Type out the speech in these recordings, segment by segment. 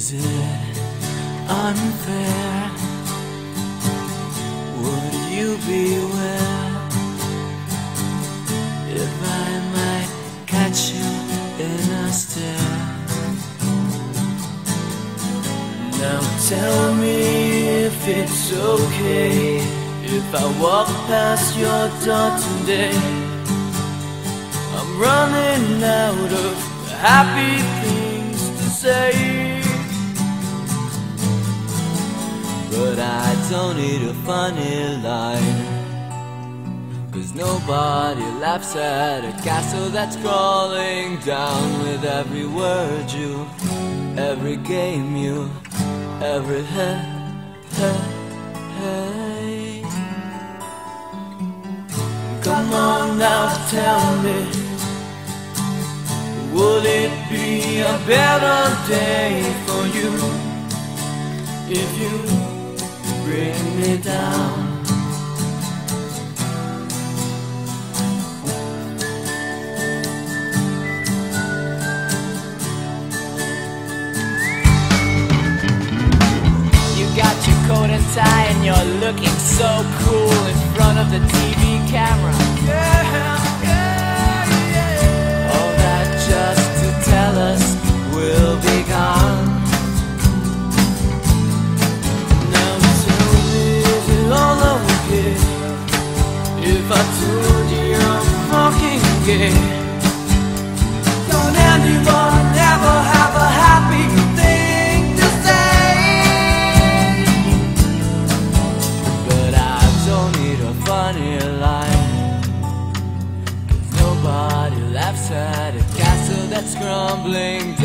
Is it unfair? Would you beware if I might catch you in a stare? Now tell me if it's okay if I walk past your door today. I'm running out of happy things to say. But I don't need a funny line. Cause nobody laughs at a castle that's crawling down with every word you, every game you, every hey, hey, hey. Come on now, tell me, would it be a better day for you if you bring me down? You got your coat and tie and you're looking so cool in front of the TV camera. All Don't anyone ever have a happy thing to say? But I don't need a funny nobody laughs at a castle that's crumbling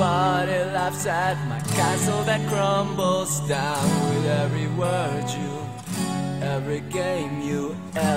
nobody laughs at my castle that crumbles down with every word you, every game you, hey.